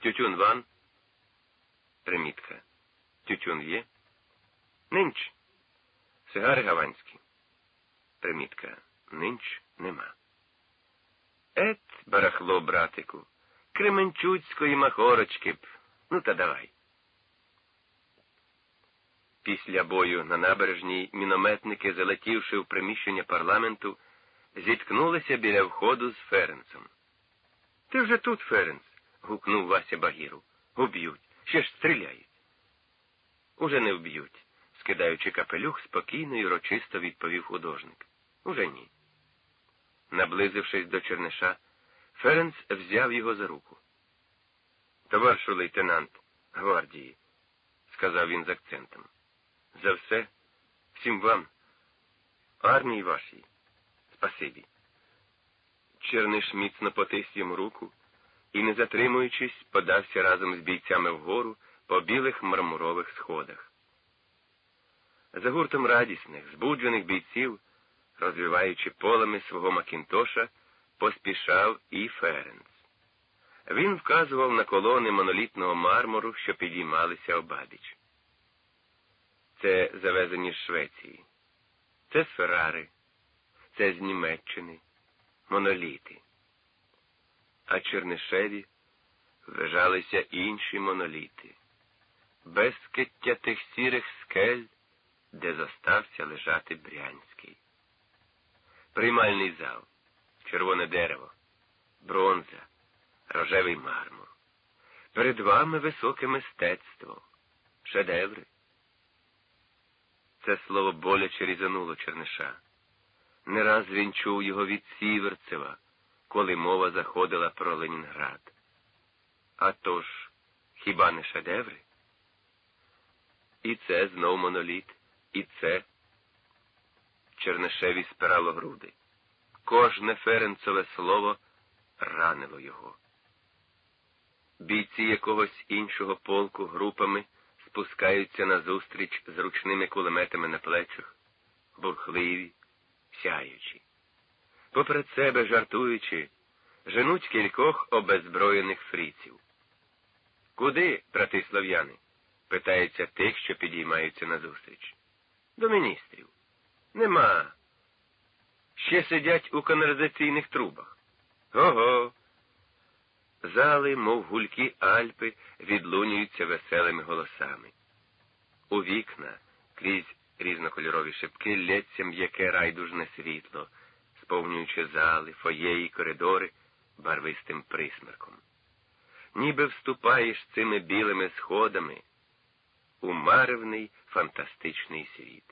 Тютюн ван. Примітка. Тютюн є. Нинч. Сигари гаванські. Примітка. Нинч нема. Ет, барахло, братику. Кременчуцької махорочки б. Ну та давай. Після бою на набережній мінометники, залетівши в приміщення парламенту, зіткнулися біля входу з Ференцем. Ти вже тут, Ференц, гукнув Вася Багіру. Уб'ють, ще ж стріляють. Уже не вб'ють, скидаючи капелюх, спокійно і урочисто відповів художник. Уже ні. Наблизившись до Черниша, Ференц взяв його за руку. Товаришу лейтенант гвардії, сказав він з акцентом. За все, всім вам, армії вашій, спасибі. Черниш міцно потис йому руку і, не затримуючись, подався разом з бійцями вгору по білих мармурових сходах. За гуртом радісних, збуджених бійців, розвиваючи полами свого Макінтоша, поспішав і Ференц. Він вказував на колони монолітного мармуру, що підіймалися обабіч. Це завезені з Швеції, це з Феррари, це з Німеччини, моноліти. А Чернишеві вважалися інші моноліти, безкиття тих сірих скель, де зостався лежати Брянський. Приймальний зал, червоне дерево, бронза, рожевий мармур. Перед вами високе мистецтво, шедеври. Це слово боляче різануло Черниша. Не раз він чув його від Сіверцева, коли мова заходила про Ленінград. А тож, хіба не шедеври? І це знов моноліт, і це. Чернишеві спирало груди. Кожне ференцове слово ранило його. Бійці якогось іншого полку групами спускаються назустріч з ручними кулеметами на плечах, бурхливі, сяючі. Поперед себе, жартуючи, женуть кількох обезброєних фріців. Куди, брати слов'яни? питається тих, що підіймаються назустріч. До міністрів. Нема. Ще сидять у каналізаційних трубах. Ого. Зали, мов гульки Альпи, відлунюються веселими голосами. У вікна, крізь різнокольорові шибки, лється м'яке райдужне світло, сповнюючи зали, фоє і коридори барвистим присмерком. Ніби вступаєш цими білими сходами у маревний фантастичний світ.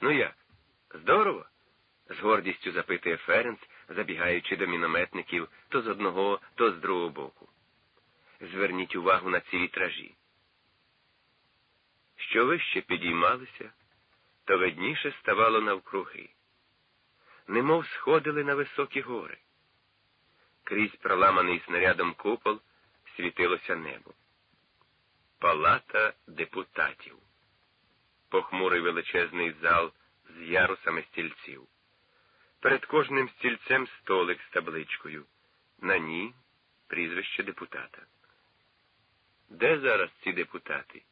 Ну як? Здорово? з гордістю запитує Ференц, забігаючи до мінометників то з одного, то з другого боку. Зверніть увагу на ці вітражі. Що вище підіймалися, то видніше ставало навкруги, немов сходили на високі гори. Крізь проламаний снарядом купол світилося небо. Палата депутатів, похмурий величезний зал з ярусами стільців. Перед кожним стільцем столик з табличкою. На ній прізвище депутата. Де зараз ці депутати,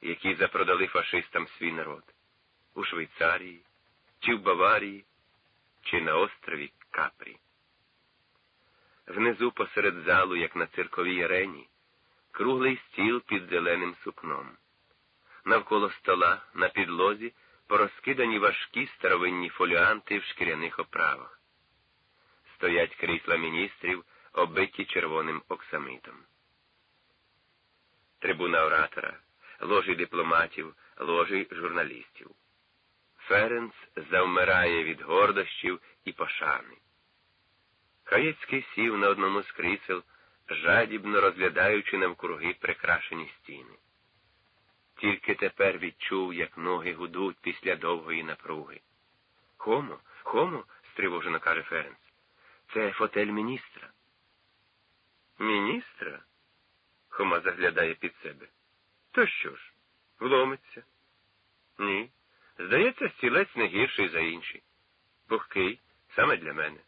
які запродали фашистам свій народ? У Швейцарії, чи в Баварії, чи на острові Капрі? Внизу посеред залу, як на цирковій арені, круглий стіл під зеленим сукном. Навколо стола на підлозі порозкидані важкі старовинні фоліанти в шкіряних оправах. Стоять крісла міністрів, оббиті червоним оксамитом. Трибуна оратора, ложі дипломатів, ложі журналістів. Ференц завмирає від гордощів і пошани. Хаєцький сів на одному з крісел, жадібно розглядаючи навкруги прикрашені стіни. Тільки тепер відчув, як ноги гудуть після довгої напруги. Хомо, хомо, стривожено каже Ференц. Це фотель міністра. Міністра? Хома заглядає під себе. То що ж, вломиться? Ні. Здається, стілець не гірший за інші. Пухкий, саме для мене.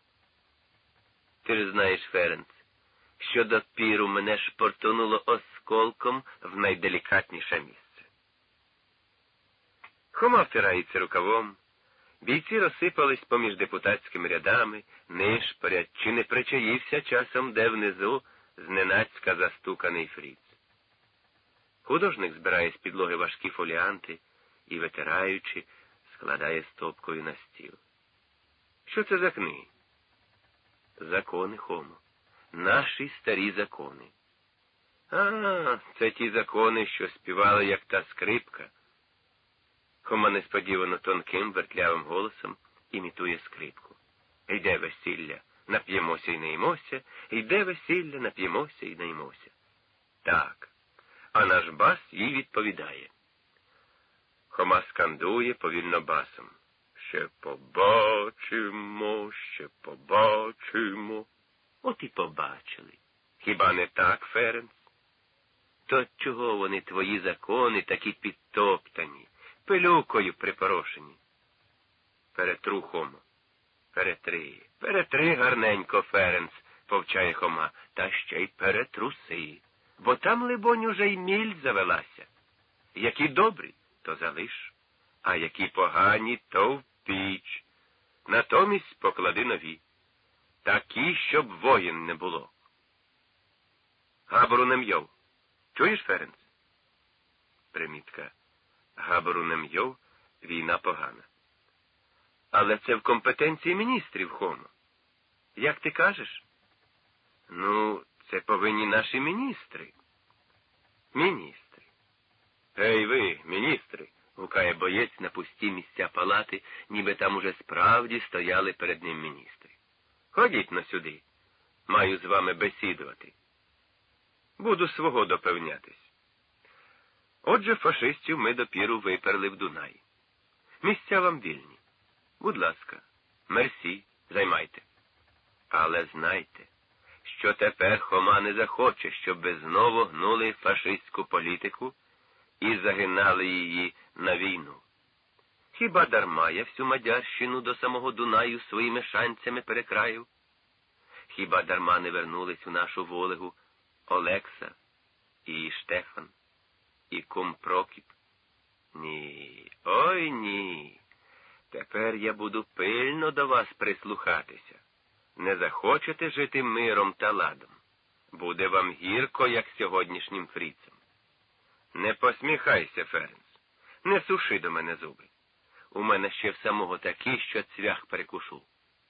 Ти ж знаєш, Ференц, що допіру мене шпортонуло осколком в найделікатніше місце. Хома втирається рукавом, бійці розсипались поміж депутатськими рядами, нишпорять, чи не причаївся часом де внизу зненацька застуканий фріц. Художник збирає з підлоги важкі фоліанти і, витираючи, складає стопкою на стіл. Що це за книги? Закони Хомо. Наші старі закони. А, це ті закони, що співали, як та скрипка. Хома несподівано тонким, вертлявим голосом імітує скрипку. Йде весілля, нап'ємося і наймося, йде весілля, нап'ємося і наймося. Так. А наш бас їй відповідає. Хома скандує повільно басом. Ще побачимо, ще побачимо. От і побачили. Хіба не так, Ференц? То чого вони твої закони такі підтоптані, пилюкою припорошені? Перетру, Хомо. Перетри, перетри гарненько, Ференц, повчає Хома, та ще й перетруси. Бо там, либонь, уже й міль завелася. Які добрі, то залиш, а які погані, то в піч. Натомість поклади нові. Такі, щоб воїн не було. Габору не м'йов. Чуєш, Ференц? Примітка. Габору не м'йов, війна погана. Але це в компетенції міністрів, Хомо. Як ти кажеш? Ну, це повинні наші міністри. Міністри. Гей ви, міністри, гукає боєць на пусті місця палати, ніби там уже справді стояли перед ним міністри. Ходіть на сюди. Маю з вами бесідувати. Буду свого допевнятись. Отже, фашистів ми допіру виперли в Дунай. Місця вам вільні. Будь ласка, мерсі, займайте. Але знайте, що тепер Хома не захоче, щоб ви знову гнули фашистську політику і загинали її на війну. Хіба дарма я всю Мадярщину до самого Дунаю своїми шанцями перекраїв? Хіба дарма не вернулись у нашу волегу Олекса і Штефан, і кум Прокіп? Ні, ой ні. Тепер я буду пильно до вас прислухатися. Не захочете жити миром та ладом. Буде вам гірко, як сьогоднішнім фріцем. Не посміхайся, Ференц, не суши до мене зуби. У мене ще в самого такі, що цвях перекушу,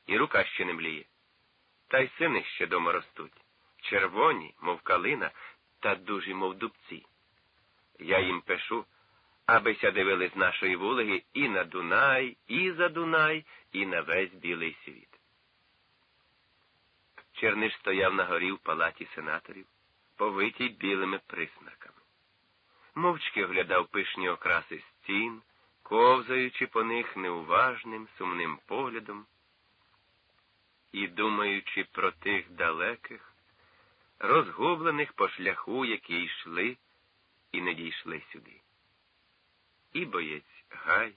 і рука ще не мліє. Та й сини ще дома ростуть, червоні, мов калина, та дужі, мов дубці. Я їм пишу, абися дивили з нашої вулиги і на Дунай, і за Дунай, і на весь білий світ. Черниш стояв на горі в палаті сенаторів, повитій білими присмерками. Мовчки оглядав пишні окраси стін, ковзаючи по них неуважним, сумним поглядом і думаючи про тих далеких, розгублених по шляху, які йшли і не дійшли сюди. І боєць Гай,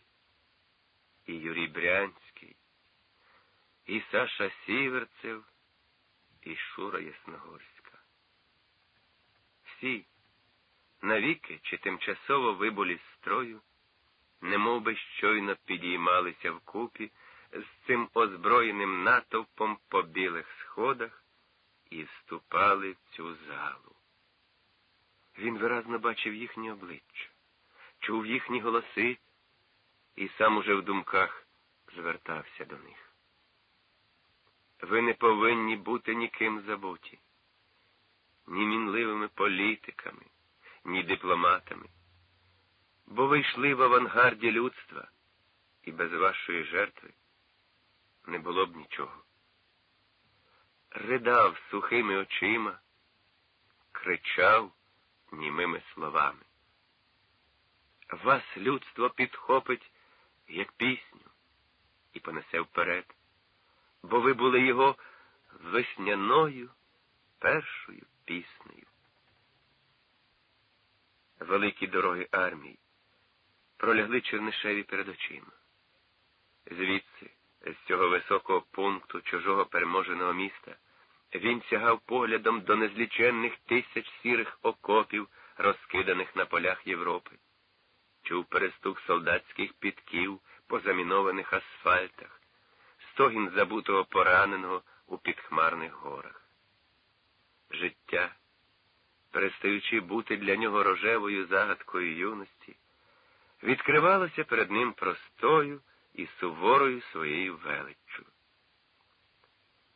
і Юрій Брянський, і Саша Сіверцев, і Шура Ясногорська. Всі, навіки чи тимчасово вибулі з строю, немов би щойно підіймалися вкупі з цим озброєним натовпом по білих сходах і вступали в цю залу. Він виразно бачив їхні обличчя, чув їхні голоси і сам уже в думках звертався до них. Ви не повинні бути ніким забуті, ні мінливими політиками, ні дипломатами, бо ви йшли в авангарді людства, і без вашої жертви не було б нічого. Ридав сухими очима, кричав німими словами. Вас людство підхопить, як пісню, і понесе вперед бо ви були його весняною першою піснею. Великі дороги армії пролягли Чернишеві перед очима. Звідси, з цього високого пункту чужого переможеного міста, Він сягав поглядом до незліченних тисяч сірих окопів, розкиданих на полях Європи, чув перестук солдатських підків по замінованих асфальтах, стогін забутого пораненого у підхмарних горах. Життя, перестаючи бути для нього рожевою загадкою юності, відкривалося перед ним простою і суворою своєю величчю.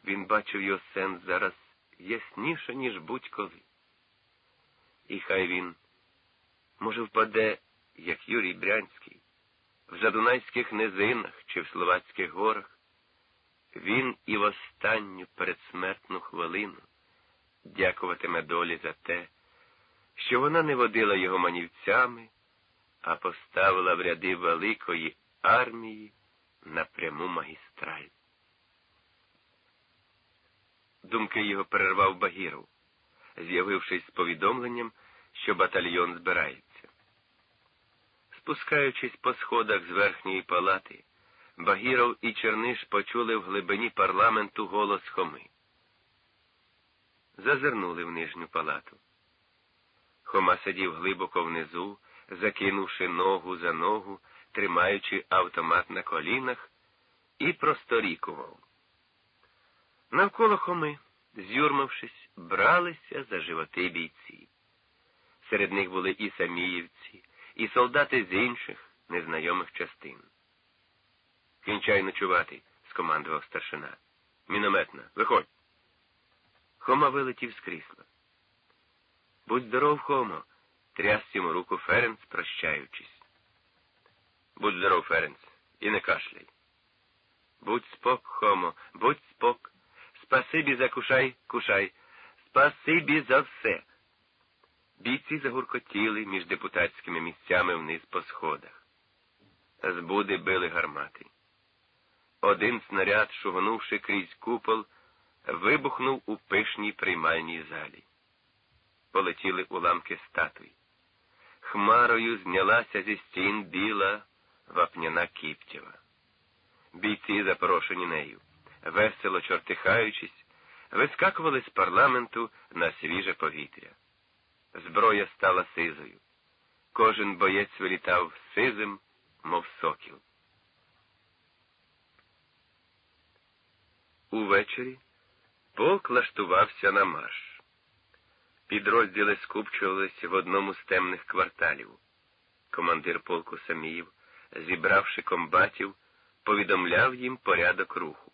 Він бачив його сенс зараз ясніше, ніж будь-коли. І хай він, може, впаде, як Юрій Брянський, в Задунайських низинах чи в Словацьких горах, він і в останню передсмертну хвилину дякуватиме долі за те, що вона не водила його манівцями, а поставила в ряди великої армії на пряму магістраль. Думки його перервав Багіров, з'явившись з повідомленням, що батальйон збирається. Спускаючись по сходах з верхньої палати, Багіров і Черниш почули в глибині парламенту голос Хоми. Зазирнули в нижню палату. Хома сидів глибоко внизу, закинувши ногу за ногу, тримаючи автомат на колінах, і просторікував. Навколо Хоми, зюрмавшись, бралися за животи бійці. Серед них були і саміївці, і солдати з інших незнайомих частин. Кінчай ночувати, скомандував старшина. Мінометна, виходь. Хома вилетів з крісла. Будь здоров, Хомо, тряс йому руку Ференц, прощаючись. Будь здоров, Ференц, і не кашляй. Будь спок, Хомо, будь спок. Спасибі за кушай, кушай. Спасибі за все. Бійці загуркотіли між депутатськими місцями вниз по сходах. З буди били гармати. Один снаряд, шугнувши крізь купол, вибухнув у пишній приймальній залі. Полетіли уламки статуй. Хмарою знялася зі стін біла вапняна Кіптєва. Бійці, запорошені нею, весело чортихаючись, вискакували з парламенту на свіже повітря. Зброя стала сизою. Кожен боєць вилітав сизим, мов сокіл. Увечері полк лаштувався на марш. Підрозділи скупчувалися в одному з темних кварталів. Командир полку Саміїв, зібравши комбатів, повідомляв їм порядок руху.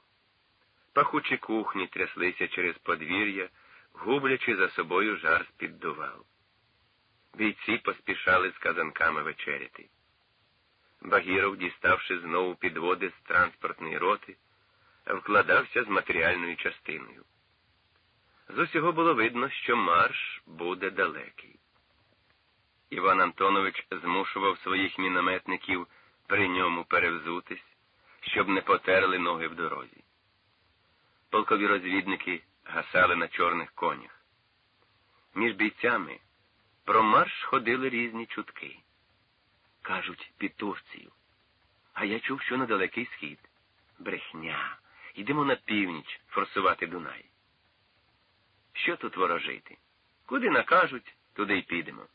Пахучі кухні тряслися через подвір'я, гублячи за собою жар з піддувал. Бійці поспішали з казанками вечеряти. Багіров, діставши знову підводи з транспортної роти, вкладався з матеріальною частиною. З усього було видно, що марш буде далекий. Іван Антонович змушував своїх мінометників при ньому перевзутись, щоб не потерли ноги в дорозі. Полкові розвідники гасали на чорних конях. Між бійцями про марш ходили різні чутки. Кажуть, під Турцію. А я чув, що на далекий схід. Йдемо на північ форсувати Дунай. Що тут ворожити? Куди накажуть, туди й підемо.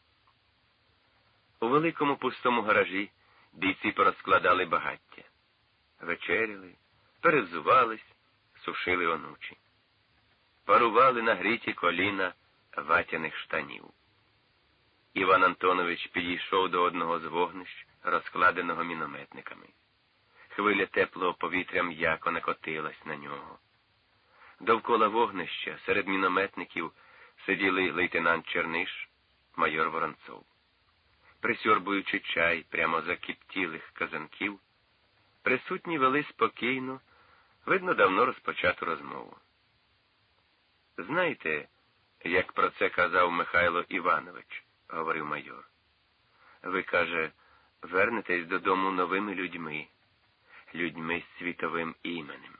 У великому пустому гаражі бійці порозкладали багаття. Вечеряли, перевзувались, сушили онучі. Парували на гріті коліна ватяних штанів. Іван Антонович підійшов до одного з вогнищ, розкладеного мінометниками. Хвиля теплого повітря м'яко накотилась на нього. Довкола вогнища серед мінометників сиділи лейтенант Черниш, майор Воронцов. Присьорбуючи чай прямо за кіптілих казанків, присутні вели спокійно, видно, давно розпочату розмову. Знаєте, як про це казав Михайло Іванович, говорив майор. Ви, каже, вернетесь додому новими людьми, людьми з світовим іменем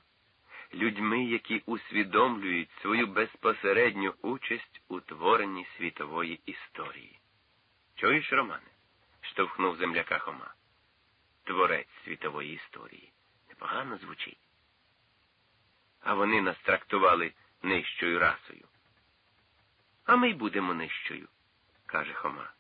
людьми, які усвідомлюють свою безпосередню участь у творенні світової історії. Чуєш, Романе? штовхнув земляка Хома. Творець світової історії. Непогано звучить. А вони нас трактували нижчою расою. А ми й будемо нижчою, каже Хома.